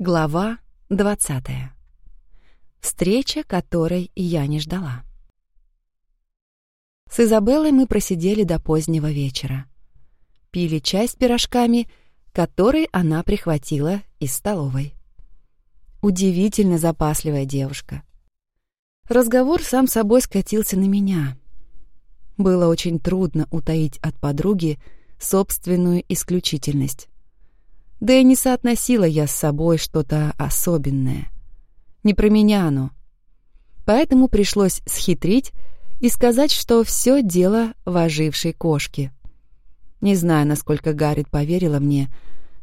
Глава двадцатая. Встреча, которой я не ждала. С Изабеллой мы просидели до позднего вечера. Пили чай с пирожками, который она прихватила из столовой. Удивительно запасливая девушка. Разговор сам собой скатился на меня. Было очень трудно утаить от подруги собственную исключительность. Да и не соотносила я с собой что-то особенное. Не про меня оно. Поэтому пришлось схитрить и сказать, что все дело в ожившей кошке. Не знаю, насколько Гаррит поверила мне,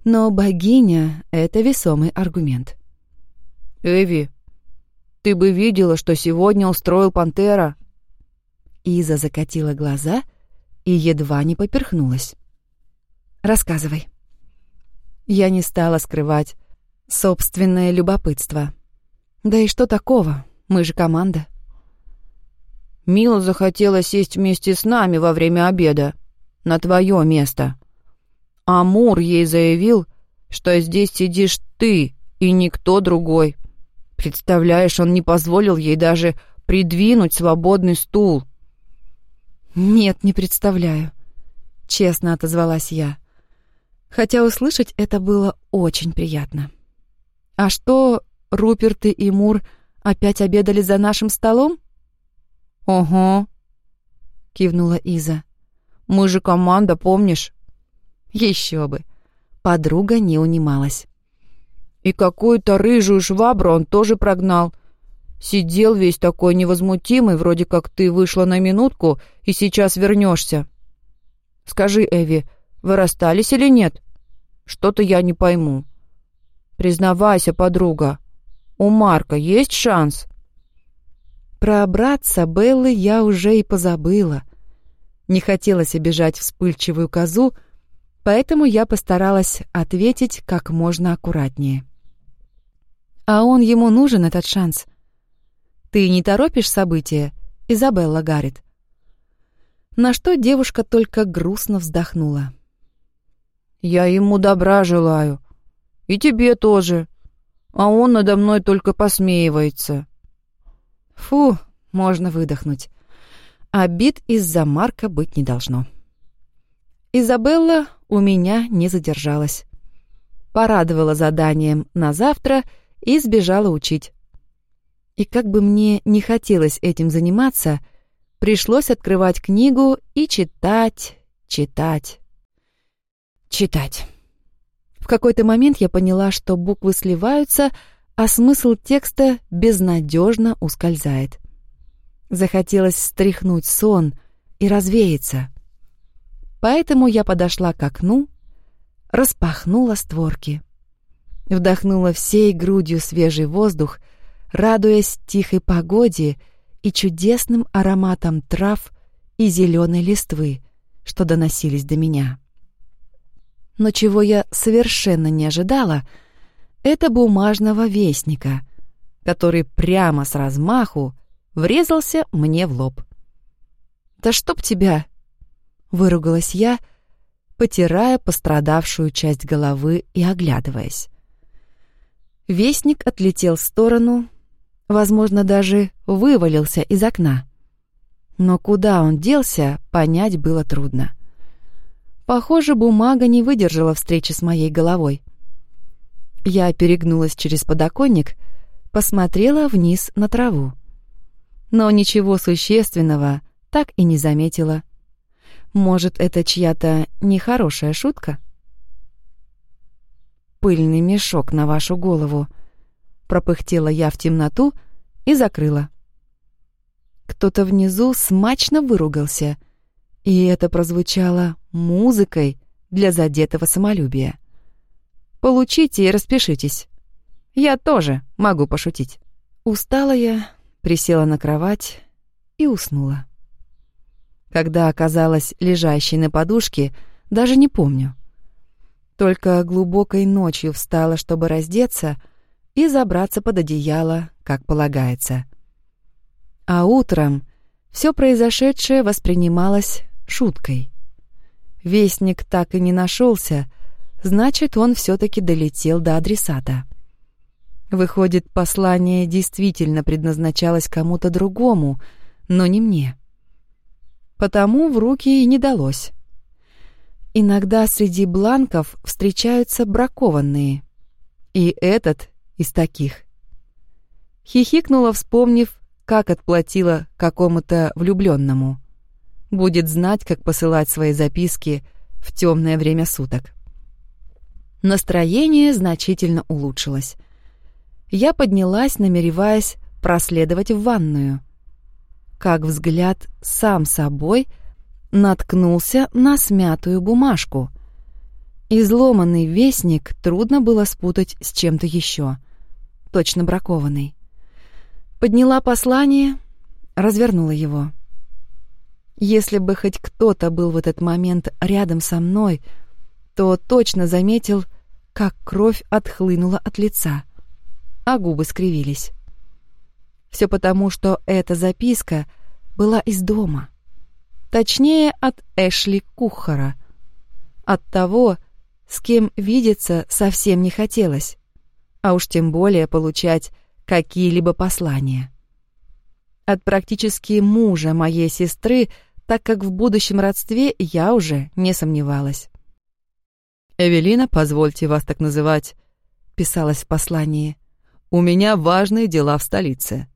но богиня — это весомый аргумент. «Эви, ты бы видела, что сегодня устроил Пантера!» Иза закатила глаза и едва не поперхнулась. «Рассказывай». Я не стала скрывать собственное любопытство. Да и что такого? Мы же команда. Мила захотела сесть вместе с нами во время обеда. На твое место. Амур ей заявил, что здесь сидишь ты и никто другой. Представляешь, он не позволил ей даже придвинуть свободный стул. «Нет, не представляю», — честно отозвалась я хотя услышать это было очень приятно. «А что, Руперт и Мур опять обедали за нашим столом?» «Ого», — кивнула Иза. «Мы же команда, помнишь?» «Еще бы!» Подруга не унималась. «И какую-то рыжую швабру он тоже прогнал. Сидел весь такой невозмутимый, вроде как ты вышла на минутку и сейчас вернешься. Скажи, Эви, вы расстались или нет?» Что-то я не пойму. Признавайся, подруга, у Марка есть шанс?» Про братца Беллы я уже и позабыла. Не хотелось обижать вспыльчивую козу, поэтому я постаралась ответить как можно аккуратнее. А он ему нужен, этот шанс. Ты не торопишь события, Изабелла Гаррит? На что девушка только грустно вздохнула. Я ему добра желаю. И тебе тоже. А он надо мной только посмеивается. Фу, можно выдохнуть. Обид из-за Марка быть не должно. Изабелла у меня не задержалась. Порадовала заданием на завтра и сбежала учить. И как бы мне не хотелось этим заниматься, пришлось открывать книгу и читать, читать читать. В какой-то момент я поняла, что буквы сливаются, а смысл текста безнадежно ускользает. Захотелось стряхнуть сон и развеяться. Поэтому я подошла к окну, распахнула створки. Вдохнула всей грудью свежий воздух, радуясь тихой погоде и чудесным ароматом трав и зеленой листвы, что доносились до меня. Но чего я совершенно не ожидала, это бумажного вестника, который прямо с размаху врезался мне в лоб. «Да чтоб тебя!» — выругалась я, потирая пострадавшую часть головы и оглядываясь. Вестник отлетел в сторону, возможно, даже вывалился из окна. Но куда он делся, понять было трудно. Похоже, бумага не выдержала встречи с моей головой. Я перегнулась через подоконник, посмотрела вниз на траву. Но ничего существенного так и не заметила. Может, это чья-то нехорошая шутка? «Пыльный мешок на вашу голову», — пропыхтела я в темноту и закрыла. Кто-то внизу смачно выругался, и это прозвучало музыкой для задетого самолюбия. Получите и распишитесь. Я тоже могу пошутить. Устала я, присела на кровать и уснула. Когда оказалась лежащей на подушке, даже не помню. Только глубокой ночью встала, чтобы раздеться и забраться под одеяло, как полагается. А утром все произошедшее воспринималось шуткой. Вестник так и не нашелся, значит, он все-таки долетел до адресата. Выходит, послание действительно предназначалось кому-то другому, но не мне. Потому в руки и не далось. Иногда среди бланков встречаются бракованные. И этот из таких. Хихикнула, вспомнив, как отплатила какому-то влюбленному. Будет знать, как посылать свои записки в темное время суток. Настроение значительно улучшилось я поднялась, намереваясь проследовать в ванную. Как взгляд сам собой наткнулся на смятую бумажку. Изломанный вестник трудно было спутать с чем-то еще, точно бракованный. Подняла послание, развернула его. Если бы хоть кто-то был в этот момент рядом со мной, то точно заметил, как кровь отхлынула от лица — а губы скривились. Все потому, что эта записка была из дома. Точнее, от Эшли Кухара. От того, с кем видеться совсем не хотелось, а уж тем более получать какие-либо послания. От практически мужа моей сестры, так как в будущем родстве я уже не сомневалась. «Эвелина, позвольте вас так называть», — писалось в послании. У меня важные дела в столице.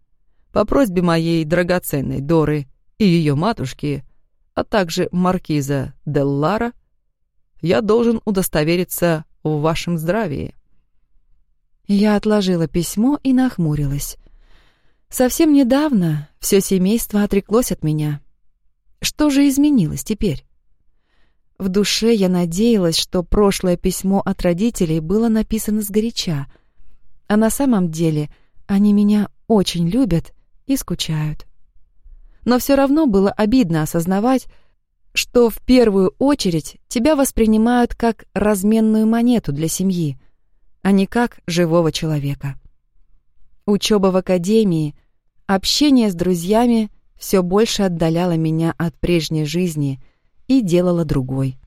По просьбе моей драгоценной Доры и ее матушки, а также маркиза Деллара, я должен удостовериться в вашем здравии». Я отложила письмо и нахмурилась. Совсем недавно все семейство отреклось от меня. Что же изменилось теперь? В душе я надеялась, что прошлое письмо от родителей было написано сгоряча — а на самом деле они меня очень любят и скучают. Но все равно было обидно осознавать, что в первую очередь тебя воспринимают как разменную монету для семьи, а не как живого человека. Учеба в академии, общение с друзьями все больше отдаляло меня от прежней жизни и делало другой.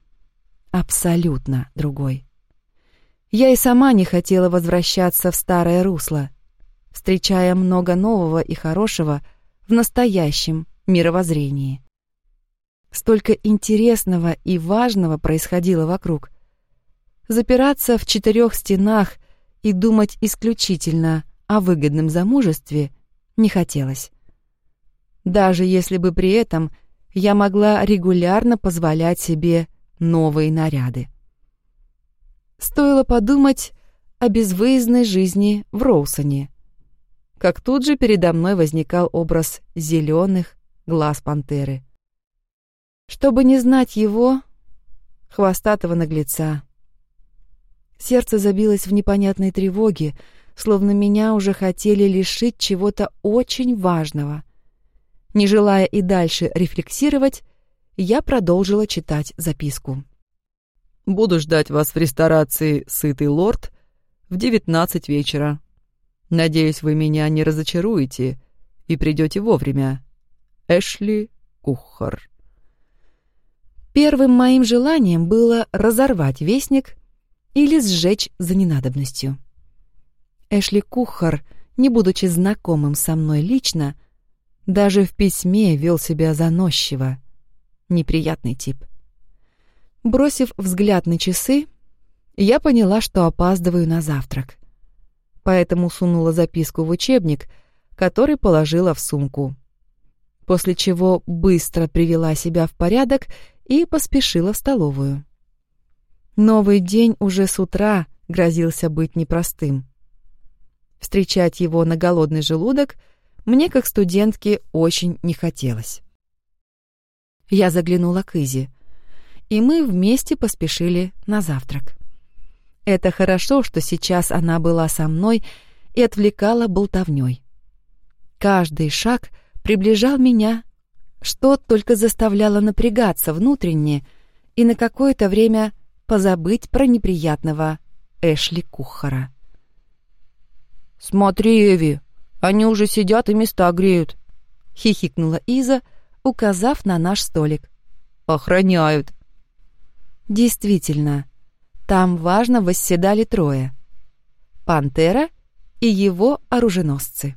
Абсолютно другой. Я и сама не хотела возвращаться в старое русло, встречая много нового и хорошего в настоящем мировоззрении. Столько интересного и важного происходило вокруг. Запираться в четырех стенах и думать исключительно о выгодном замужестве не хотелось. Даже если бы при этом я могла регулярно позволять себе новые наряды. Стоило подумать о безвыездной жизни в Роусоне. Как тут же передо мной возникал образ зеленых глаз пантеры. Чтобы не знать его, хвостатого наглеца. Сердце забилось в непонятной тревоге, словно меня уже хотели лишить чего-то очень важного. Не желая и дальше рефлексировать, я продолжила читать записку. Буду ждать вас в ресторации «Сытый лорд» в девятнадцать вечера. Надеюсь, вы меня не разочаруете и придете вовремя. Эшли Кухар. Первым моим желанием было разорвать вестник или сжечь за ненадобностью. Эшли Кухар, не будучи знакомым со мной лично, даже в письме вел себя заносчиво. Неприятный тип. Бросив взгляд на часы, я поняла, что опаздываю на завтрак. Поэтому сунула записку в учебник, который положила в сумку. После чего быстро привела себя в порядок и поспешила в столовую. Новый день уже с утра грозился быть непростым. Встречать его на голодный желудок мне, как студентке, очень не хотелось. Я заглянула к Изи — и мы вместе поспешили на завтрак. Это хорошо, что сейчас она была со мной и отвлекала болтовней. Каждый шаг приближал меня, что только заставляло напрягаться внутренне и на какое-то время позабыть про неприятного Эшли Кухара. «Смотри, Эви, они уже сидят и места греют», — хихикнула Иза, указав на наш столик. «Охраняют», Действительно, там важно восседали трое. Пантера и его оруженосцы.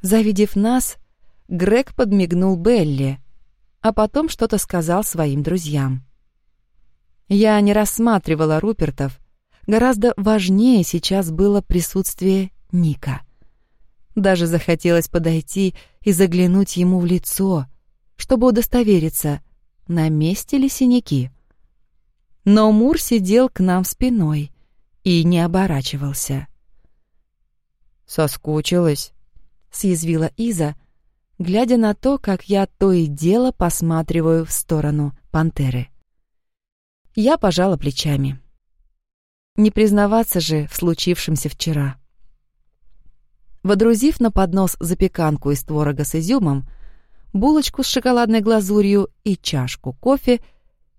Завидев нас, Грег подмигнул Белли, а потом что-то сказал своим друзьям. Я не рассматривала Рупертов, гораздо важнее сейчас было присутствие Ника. Даже захотелось подойти и заглянуть ему в лицо, чтобы удостовериться, на месте ли синяки. Но Мур сидел к нам спиной и не оборачивался. «Соскучилась», — съязвила Иза, глядя на то, как я то и дело посматриваю в сторону пантеры. Я пожала плечами. Не признаваться же в случившемся вчера. Водрузив на поднос запеканку из творога с изюмом, булочку с шоколадной глазурью и чашку кофе,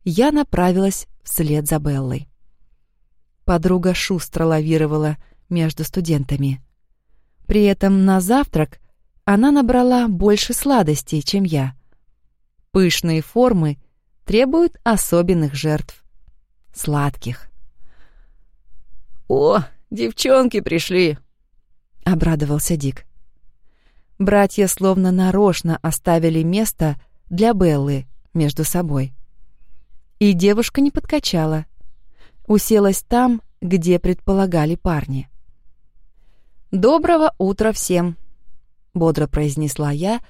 я направилась вслед за Беллой. Подруга шустро лавировала между студентами. При этом на завтрак она набрала больше сладостей, чем я. Пышные формы требуют особенных жертв. Сладких. «О, девчонки пришли!» — обрадовался Дик. Братья словно нарочно оставили место для Беллы между собой. И девушка не подкачала. Уселась там, где предполагали парни. «Доброго утра всем!» бодро произнесла я,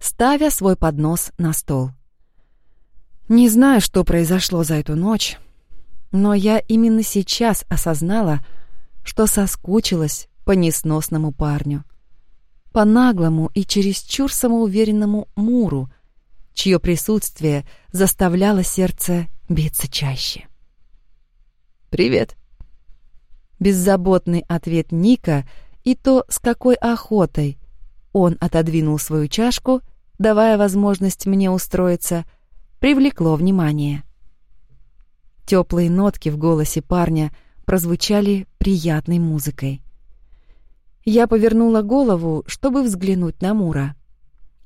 ставя свой поднос на стол. Не знаю, что произошло за эту ночь, но я именно сейчас осознала, что соскучилась по несносному парню, по наглому и чересчур самоуверенному Муру, чье присутствие заставляло сердце биться чаще. «Привет!» Беззаботный ответ Ника и то, с какой охотой он отодвинул свою чашку, давая возможность мне устроиться, привлекло внимание. Теплые нотки в голосе парня прозвучали приятной музыкой. Я повернула голову, чтобы взглянуть на Мура,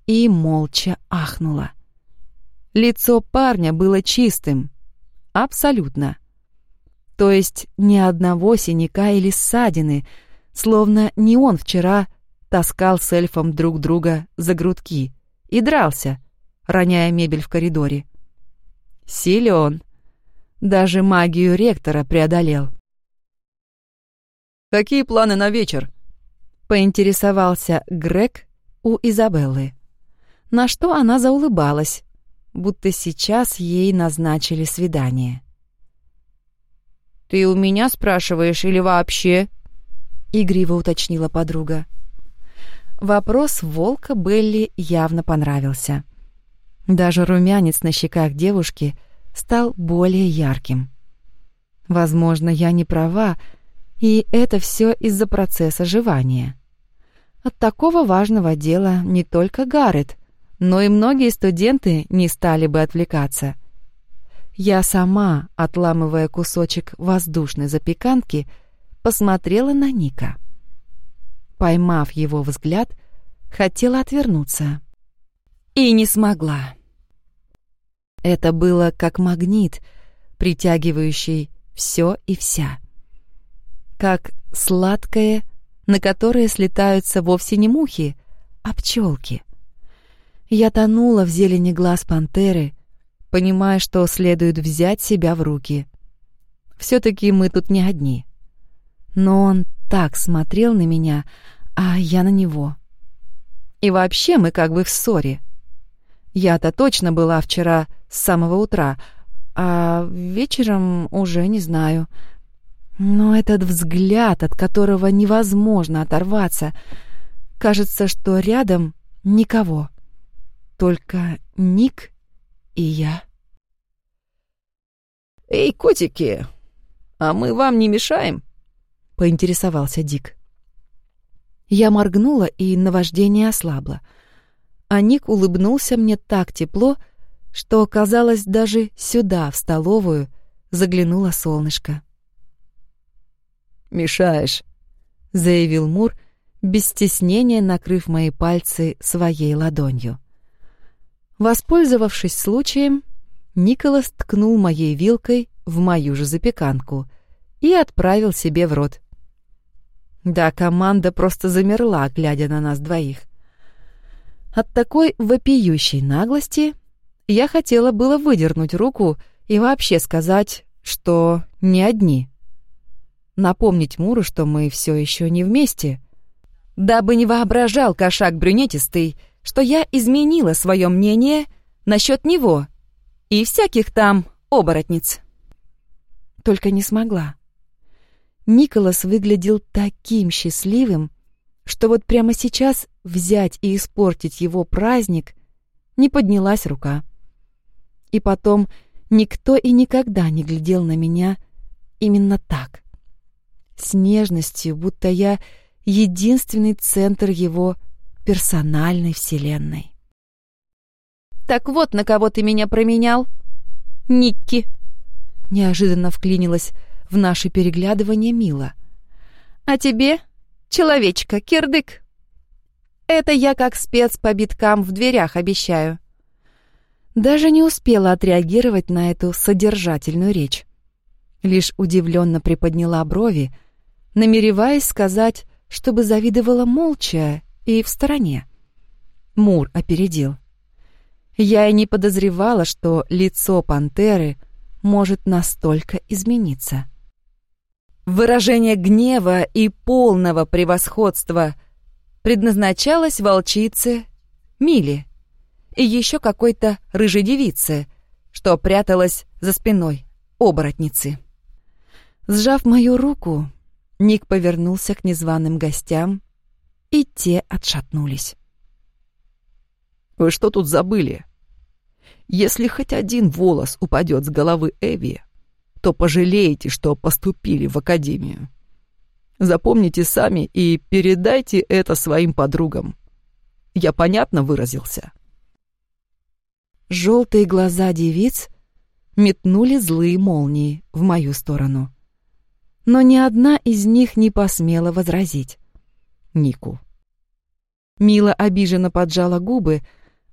и молча ахнула. Лицо парня было чистым, абсолютно. То есть ни одного синяка или ссадины, словно не он вчера таскал с эльфом друг друга за грудки и дрался, роняя мебель в коридоре. Силен. Даже магию ректора преодолел. «Какие планы на вечер?» — поинтересовался Грег у Изабеллы. На что она заулыбалась, будто сейчас ей назначили свидание. «Ты у меня спрашиваешь или вообще?» — игриво уточнила подруга. Вопрос волка Белли явно понравился. Даже румянец на щеках девушки стал более ярким. Возможно, я не права, и это все из-за процесса жевания. От такого важного дела не только Гаррет, но и многие студенты не стали бы отвлекаться. Я сама, отламывая кусочек воздушной запеканки, посмотрела на Ника. Поймав его взгляд, хотела отвернуться. И не смогла. Это было как магнит, притягивающий все и вся. Как сладкое, на которое слетаются вовсе не мухи, а пчелки. Я тонула в зелени глаз пантеры, понимая, что следует взять себя в руки. Все-таки мы тут не одни. Но он так смотрел на меня, а я на него. И вообще мы как бы в ссоре. Я-то точно была вчера с самого утра, а вечером уже не знаю. Но этот взгляд, от которого невозможно оторваться, кажется, что рядом никого. Только Ник и я. «Эй, котики, а мы вам не мешаем?» — поинтересовался Дик. Я моргнула, и наваждение ослабло. А Ник улыбнулся мне так тепло, что, казалось, даже сюда, в столовую, заглянуло солнышко. «Мешаешь», — заявил Мур, без стеснения накрыв мои пальцы своей ладонью. Воспользовавшись случаем, Николас ткнул моей вилкой в мою же запеканку и отправил себе в рот. Да, команда просто замерла, глядя на нас двоих. От такой вопиющей наглости я хотела было выдернуть руку и вообще сказать, что не одни. Напомнить Муру, что мы все еще не вместе. Дабы не воображал кошак брюнетистый, что я изменила свое мнение насчет него и всяких там оборотниц. Только не смогла. Николас выглядел таким счастливым, что вот прямо сейчас взять и испортить его праздник не поднялась рука. И потом никто и никогда не глядел на меня именно так. С нежностью, будто я единственный центр его персональной вселенной. «Так вот, на кого ты меня променял?» «Никки!» Неожиданно вклинилась в наше переглядывание Мила. «А тебе, человечка, кирдык?» «Это я как спец по биткам в дверях обещаю». Даже не успела отреагировать на эту содержательную речь. Лишь удивленно приподняла брови, намереваясь сказать, чтобы завидовала молча и в стороне. Мур опередил. Я и не подозревала, что лицо пантеры может настолько измениться. Выражение гнева и полного превосходства предназначалось волчице Миле и еще какой-то рыжей девице, что пряталась за спиной оборотницы. Сжав мою руку, Ник повернулся к незваным гостям, и те отшатнулись. «Вы что тут забыли? Если хоть один волос упадет с головы Эви, то пожалеете, что поступили в академию. Запомните сами и передайте это своим подругам. Я понятно выразился?» Желтые глаза девиц метнули злые молнии в мою сторону но ни одна из них не посмела возразить. Нику. Мила обиженно поджала губы,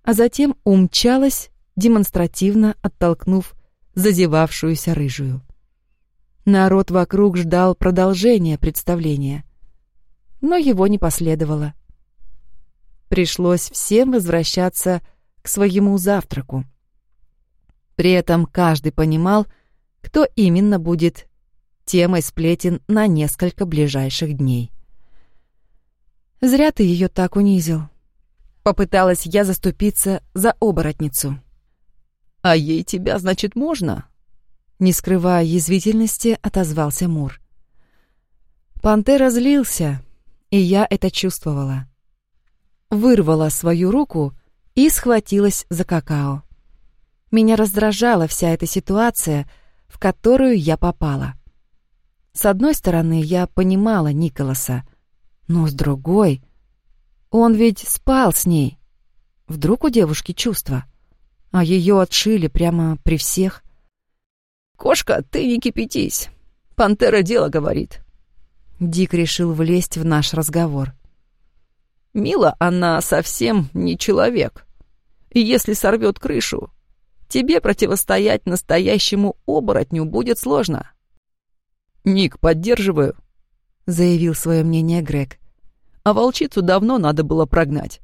а затем умчалась, демонстративно оттолкнув зазевавшуюся рыжую. Народ вокруг ждал продолжения представления, но его не последовало. Пришлось всем возвращаться к своему завтраку. При этом каждый понимал, кто именно будет темой сплетен на несколько ближайших дней. «Зря ты ее так унизил», — попыталась я заступиться за оборотницу. «А ей тебя, значит, можно?» Не скрывая язвительности, отозвался Мур. Пантера злился, и я это чувствовала. Вырвала свою руку и схватилась за какао. Меня раздражала вся эта ситуация, в которую я попала. С одной стороны, я понимала Николаса, но с другой... Он ведь спал с ней. Вдруг у девушки чувства, а ее отшили прямо при всех. «Кошка, ты не кипятись. Пантера дело говорит». Дик решил влезть в наш разговор. «Мила, она совсем не человек. И если сорвет крышу, тебе противостоять настоящему оборотню будет сложно. «Ник, поддерживаю», — заявил свое мнение Грег. «А волчицу давно надо было прогнать.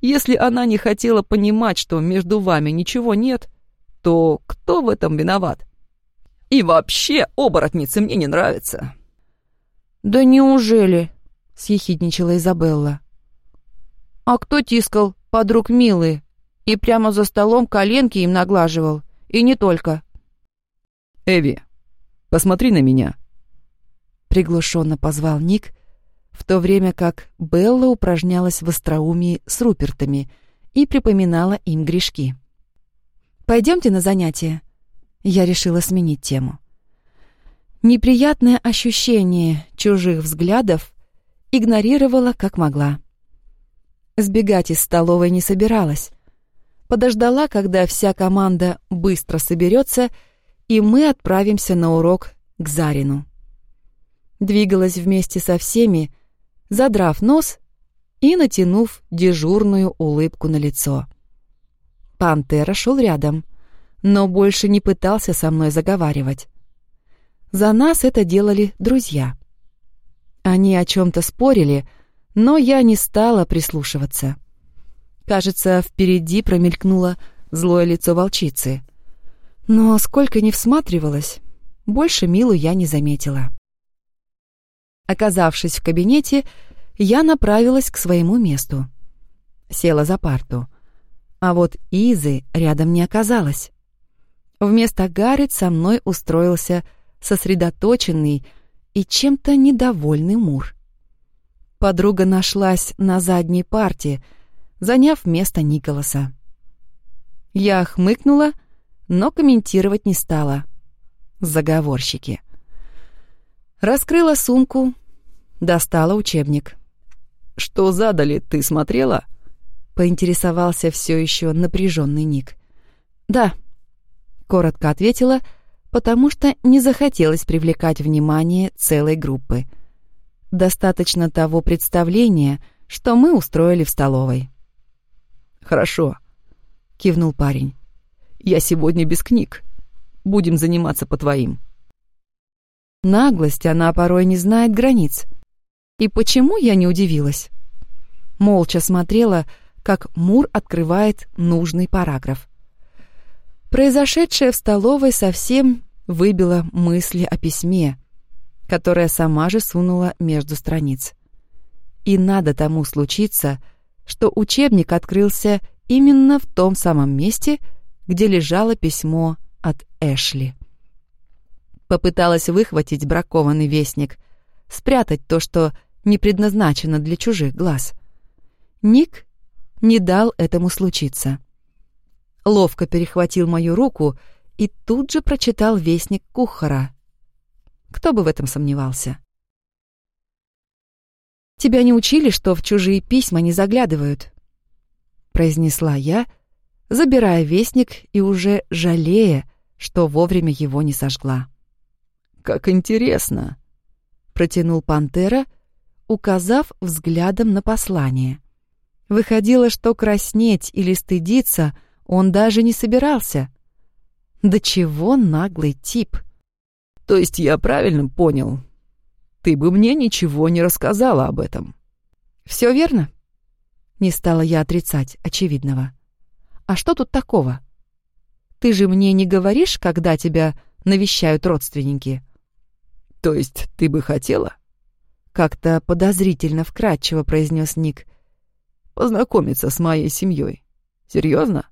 Если она не хотела понимать, что между вами ничего нет, то кто в этом виноват? И вообще оборотницы мне не нравятся». «Да неужели?» — съехидничала Изабелла. «А кто тискал подруг милые и прямо за столом коленки им наглаживал? И не только». «Эви, посмотри на меня», приглушенно позвал Ник, в то время как Белла упражнялась в остроумии с Рупертами и припоминала им грешки. «Пойдемте на занятия». Я решила сменить тему. Неприятное ощущение чужих взглядов игнорировала как могла. Сбегать из столовой не собиралась. Подождала, когда вся команда быстро соберется, и мы отправимся на урок к Зарину двигалась вместе со всеми, задрав нос и натянув дежурную улыбку на лицо. Пантера шел рядом, но больше не пытался со мной заговаривать. За нас это делали друзья. Они о чем-то спорили, но я не стала прислушиваться. Кажется, впереди промелькнуло злое лицо волчицы. Но сколько ни всматривалась, больше Милу я не заметила. Оказавшись в кабинете, я направилась к своему месту. Села за парту. А вот Изы рядом не оказалось. Вместо Гаррет со мной устроился сосредоточенный и чем-то недовольный Мур. Подруга нашлась на задней парте, заняв место Николаса. Я хмыкнула, но комментировать не стала. Заговорщики. Раскрыла сумку, достала учебник. «Что задали, ты смотрела?» — поинтересовался все еще напряженный Ник. «Да», — коротко ответила, потому что не захотелось привлекать внимание целой группы. Достаточно того представления, что мы устроили в столовой. «Хорошо», — кивнул парень. «Я сегодня без книг. Будем заниматься по твоим». Наглость, она порой не знает границ. И почему я не удивилась? Молча смотрела, как Мур открывает нужный параграф. Произошедшее в столовой совсем выбило мысли о письме, которое сама же сунула между страниц. И надо тому случиться, что учебник открылся именно в том самом месте, где лежало письмо от Эшли. Попыталась выхватить бракованный вестник, спрятать то, что не предназначено для чужих глаз. Ник не дал этому случиться. Ловко перехватил мою руку и тут же прочитал вестник Кухара. Кто бы в этом сомневался? «Тебя не учили, что в чужие письма не заглядывают?» произнесла я, забирая вестник и уже жалея, что вовремя его не сожгла. «Как интересно!» — протянул Пантера, указав взглядом на послание. Выходило, что краснеть или стыдиться он даже не собирался. Да чего наглый тип! То есть я правильно понял? Ты бы мне ничего не рассказала об этом. Все верно? Не стала я отрицать очевидного. А что тут такого? Ты же мне не говоришь, когда тебя навещают родственники? То есть ты бы хотела? Как-то подозрительно вкратчиво произнес Ник. Познакомиться с моей семьей. Серьезно?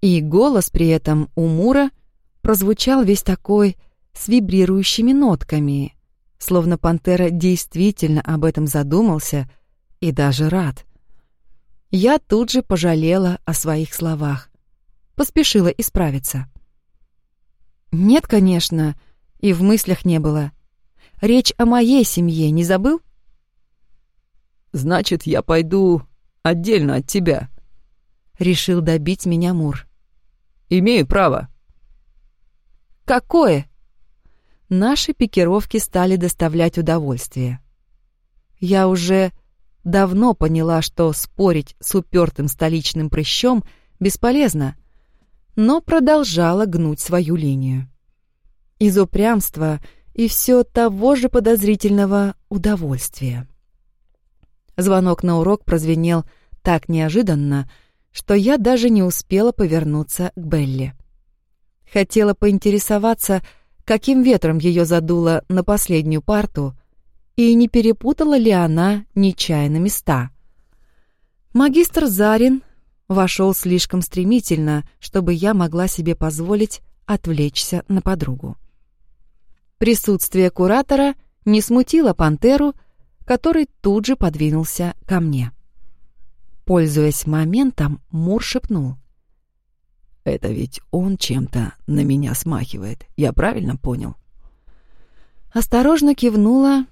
И голос при этом у Мура прозвучал весь такой с вибрирующими нотками, словно пантера действительно об этом задумался и даже рад. Я тут же пожалела о своих словах. Поспешила исправиться. «Нет, конечно, и в мыслях не было. Речь о моей семье не забыл?» «Значит, я пойду отдельно от тебя», — решил добить меня Мур. «Имею право». «Какое?» Наши пикировки стали доставлять удовольствие. Я уже давно поняла, что спорить с упертым столичным прыщом бесполезно, но продолжала гнуть свою линию. Из упрямства и все того же подозрительного удовольствия. Звонок на урок прозвенел так неожиданно, что я даже не успела повернуться к Белли. Хотела поинтересоваться, каким ветром ее задуло на последнюю парту, и не перепутала ли она нечаянно места. Магистр Зарин вошел слишком стремительно, чтобы я могла себе позволить отвлечься на подругу. Присутствие куратора не смутило пантеру, который тут же подвинулся ко мне. Пользуясь моментом, Мур шепнул. «Это ведь он чем-то на меня смахивает, я правильно понял?» Осторожно кивнула,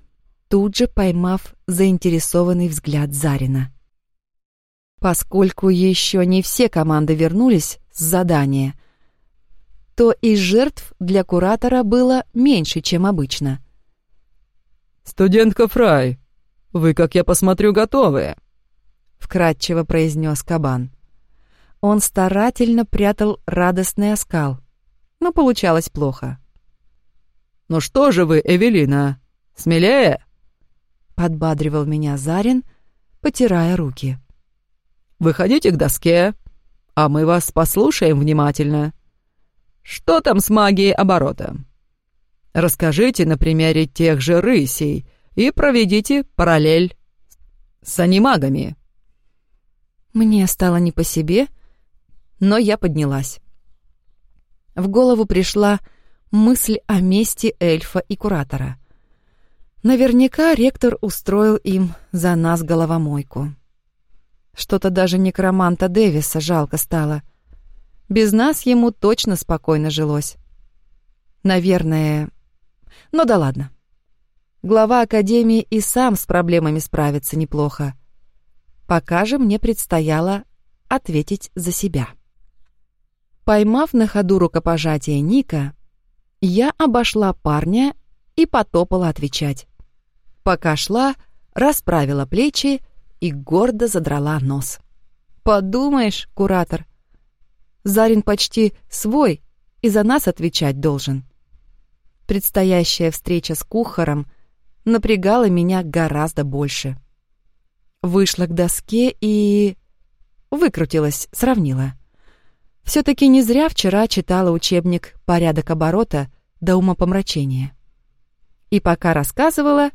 тут же поймав заинтересованный взгляд Зарина. Поскольку еще не все команды вернулись с задания, то и жертв для куратора было меньше, чем обычно. «Студентка Фрай, вы, как я посмотрю, готовы?» — вкратчиво произнес кабан. Он старательно прятал радостный оскал, но получалось плохо. «Ну что же вы, Эвелина, смелее?» Подбадривал меня Зарин, потирая руки. «Выходите к доске, а мы вас послушаем внимательно. Что там с магией оборота? Расскажите на примере тех же рысей и проведите параллель с анимагами». Мне стало не по себе, но я поднялась. В голову пришла мысль о месте эльфа и куратора. Наверняка ректор устроил им за нас головомойку. Что-то даже некроманта Дэвиса жалко стало. Без нас ему точно спокойно жилось. Наверное... Ну да ладно. Глава Академии и сам с проблемами справится неплохо. Пока же мне предстояло ответить за себя. Поймав на ходу рукопожатие Ника, я обошла парня и потопала отвечать. Пока шла, расправила плечи и гордо задрала нос. «Подумаешь, куратор, Зарин почти свой и за нас отвечать должен». Предстоящая встреча с кухаром напрягала меня гораздо больше. Вышла к доске и... выкрутилась, сравнила. Все-таки не зря вчера читала учебник «Порядок оборота» до умопомрачения. И пока рассказывала,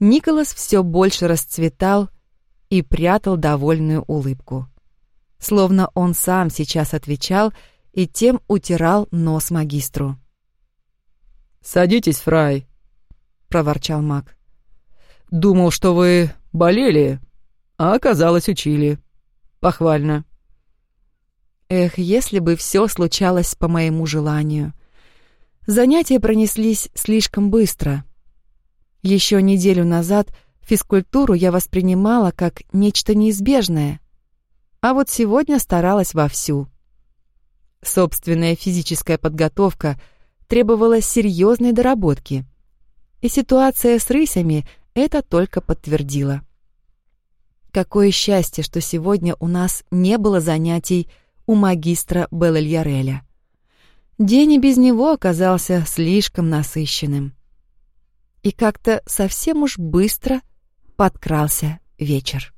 Николас все больше расцветал и прятал довольную улыбку. Словно он сам сейчас отвечал и тем утирал нос магистру. «Садитесь, Фрай», — проворчал маг. «Думал, что вы болели, а оказалось, учили. Похвально». Эх, если бы все случалось по моему желанию. Занятия пронеслись слишком быстро. Еще неделю назад физкультуру я воспринимала как нечто неизбежное, а вот сегодня старалась вовсю. Собственная физическая подготовка требовала серьезной доработки, и ситуация с рысями это только подтвердила. Какое счастье, что сегодня у нас не было занятий у магистра Белльяреля. День и без него оказался слишком насыщенным. И как-то совсем уж быстро подкрался вечер.